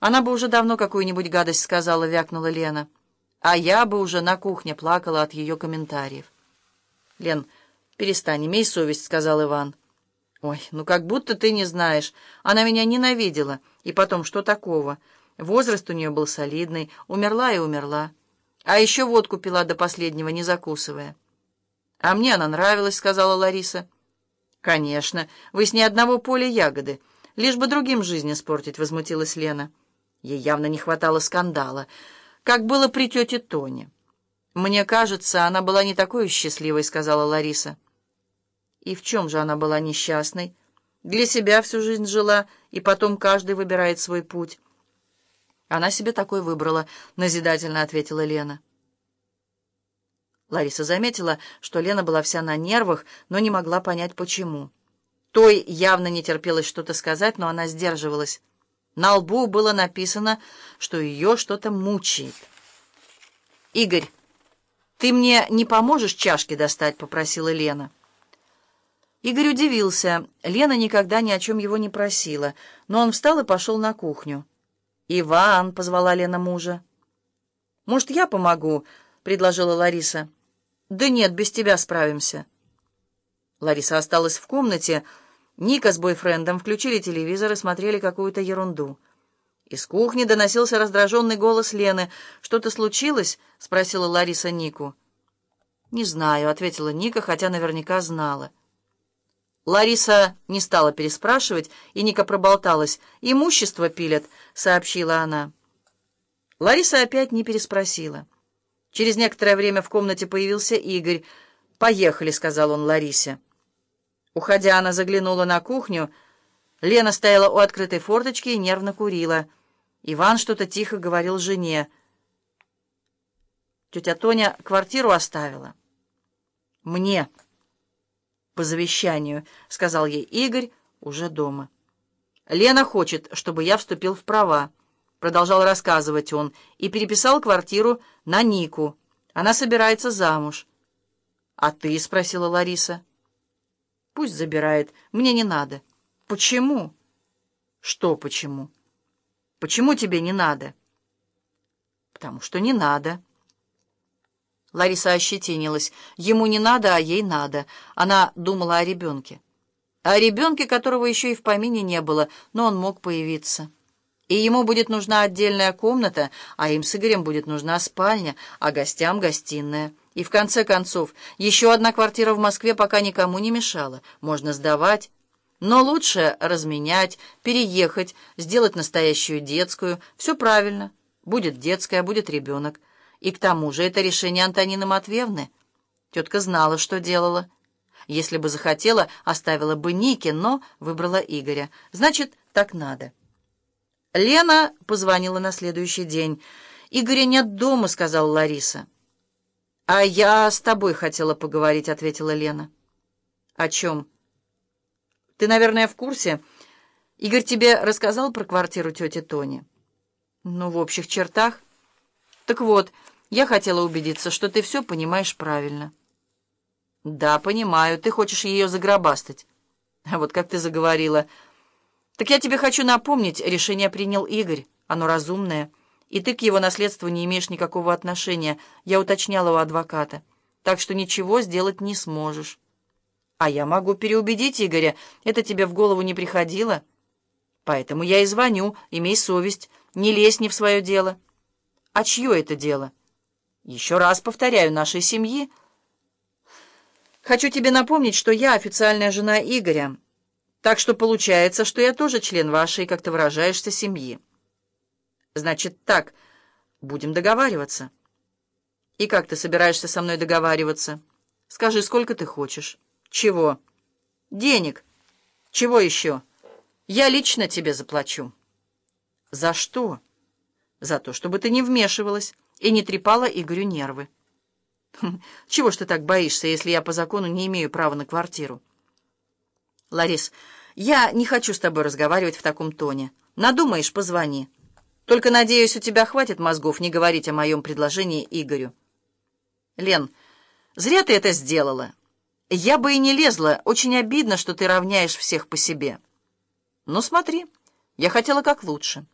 Она бы уже давно какую-нибудь гадость сказала, вякнула Лена. А я бы уже на кухне плакала от ее комментариев. Лен, перестань, имей совесть, сказал Иван. Ой, ну как будто ты не знаешь. Она меня ненавидела. И потом, что такого? Возраст у нее был солидный, умерла и умерла. А еще водку пила до последнего, не закусывая. «А мне она нравилась», — сказала Лариса. «Конечно, вы с ней одного поля ягоды. Лишь бы другим жизнь испортить», — возмутилась Лена. Ей явно не хватало скандала, как было при тете Тоне. «Мне кажется, она была не такой счастливой», — сказала Лариса. «И в чем же она была несчастной? Для себя всю жизнь жила, и потом каждый выбирает свой путь». «Она себе такой выбрала», — назидательно ответила Лена. Лариса заметила, что Лена была вся на нервах, но не могла понять, почему. Той явно не терпелось что-то сказать, но она сдерживалась. На лбу было написано, что ее что-то мучает. «Игорь, ты мне не поможешь чашки достать?» — попросила Лена. Игорь удивился. Лена никогда ни о чем его не просила, но он встал и пошел на кухню. «Иван!» — позвала Лена мужа. «Может, я помогу?» — предложила Лариса. «Да нет, без тебя справимся». Лариса осталась в комнате. Ника с бойфрендом включили телевизор и смотрели какую-то ерунду. Из кухни доносился раздраженный голос Лены. «Что-то случилось?» — спросила Лариса Нику. «Не знаю», — ответила Ника, хотя наверняка знала. Лариса не стала переспрашивать, и Ника проболталась. «Имущество пилят», — сообщила она. Лариса опять не переспросила. Через некоторое время в комнате появился Игорь. «Поехали», — сказал он Ларисе. Уходя, она заглянула на кухню. Лена стояла у открытой форточки и нервно курила. Иван что-то тихо говорил жене. Тетя Тоня квартиру оставила. «Мне» по завещанию», — сказал ей Игорь уже дома. «Лена хочет, чтобы я вступил в права», — продолжал рассказывать он, и переписал квартиру на Нику. Она собирается замуж. «А ты?» — спросила Лариса. «Пусть забирает. Мне не надо». «Почему?» «Что почему?» «Почему тебе не надо?» «Потому что не надо». Лариса ощетинилась. Ему не надо, а ей надо. Она думала о ребенке. О ребенке, которого еще и в помине не было, но он мог появиться. И ему будет нужна отдельная комната, а им с Игорем будет нужна спальня, а гостям — гостиная. И в конце концов, еще одна квартира в Москве пока никому не мешала. Можно сдавать. Но лучше разменять, переехать, сделать настоящую детскую. Все правильно. Будет детская, будет ребенок. И к тому же это решение Антонины Матвеевны. Тетка знала, что делала. Если бы захотела, оставила бы Ники, но выбрала Игоря. Значит, так надо. Лена позвонила на следующий день. «Игоря нет дома», — сказала Лариса. «А я с тобой хотела поговорить», — ответила Лена. «О чем?» «Ты, наверное, в курсе. Игорь тебе рассказал про квартиру тети Тони?» «Ну, в общих чертах». «Так вот, я хотела убедиться, что ты все понимаешь правильно». «Да, понимаю. Ты хочешь ее загробастать». «А вот как ты заговорила...» «Так я тебе хочу напомнить, решение принял Игорь. Оно разумное. И ты к его наследству не имеешь никакого отношения. Я уточняла у адвоката. Так что ничего сделать не сможешь». «А я могу переубедить Игоря. Это тебе в голову не приходило?» «Поэтому я и звоню. Имей совесть. Не лезь не в свое дело». А чье это дело? Еще раз повторяю, нашей семьи. Хочу тебе напомнить, что я официальная жена Игоря. Так что получается, что я тоже член вашей, как ты выражаешься, семьи. Значит так, будем договариваться. И как ты собираешься со мной договариваться? Скажи, сколько ты хочешь? Чего? Денег. Чего еще? Я лично тебе заплачу. За что? За то, чтобы ты не вмешивалась и не трепала Игорю нервы. Хм, чего ж ты так боишься, если я по закону не имею права на квартиру? Ларис, я не хочу с тобой разговаривать в таком тоне. Надумаешь, позвони. Только, надеюсь, у тебя хватит мозгов не говорить о моем предложении Игорю. Лен, зря ты это сделала. Я бы и не лезла. Очень обидно, что ты равняешь всех по себе. Ну, смотри, я хотела как лучше.